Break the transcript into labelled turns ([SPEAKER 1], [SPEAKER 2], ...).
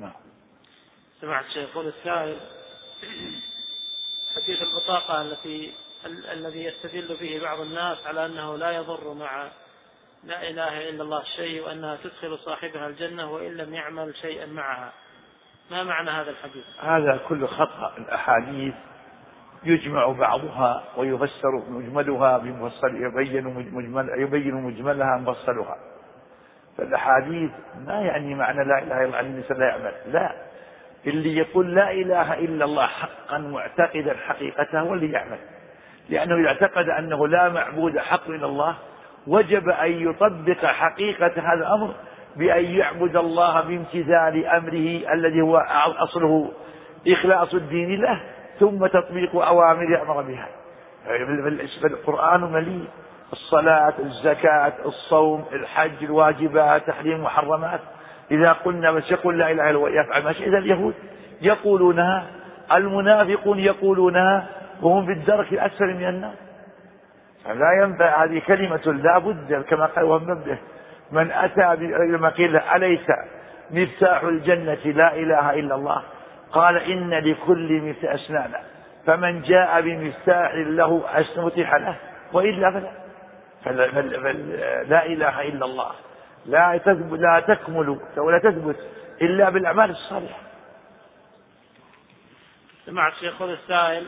[SPEAKER 1] نعم.
[SPEAKER 2] سمعت يقول السائل. حديث البطاقة التي الذي يستدل به بعض الناس على أنه لا يضر مع لا إله إلا الله شيء وأنها تدخل صاحبها الجنة وإن لم يعمل شيئا معها. ما معنى هذا الحديث؟
[SPEAKER 1] هذا كله خطأ. الأحاديث يجمع بعضها ويفسر مجملها بمفصل يبين مجمل يبين مجملها مفصلها. فالأحاديث ما يعني معنى لا إله إلا الله الإنسان لا يعمل. لا. اللي يقول لا إله إلا الله حقا معتقدا حقيقته هو اللي يعمل. لأنه إذا اعتقد أنه لا معبود حق إلا الله وجب أن يطبق حقيقة هذا الأمر بأن يعبد الله بامتثال أمره الذي هو أصله إخلاص الدين له ثم تطبيق أوامر أمر بها. القرآن مليء. الصلاة الزكاة الصوم الحج الواجبات تحريم المحرمات إذا قلنا بس يقول لا إله إلا الله يفعل ما إذا اليهود يقولونها المنافقون يقولونها وهم في الدرك الأسفل من النار. لا ينفع هذه كلمة لا بد كما قال ومن من أتى لما قيل أليس مفتاح الجنة لا إله إلا الله؟ قال إن لكل مفتاح أسنانا فمن جاء بمفتاح له فتح له وإلا فلا. فلا إله إلا الله. لا تثبت لا تكمل ولا تثبت إلا بالأعمال الصالحة.
[SPEAKER 2] سمعت شيخ السائل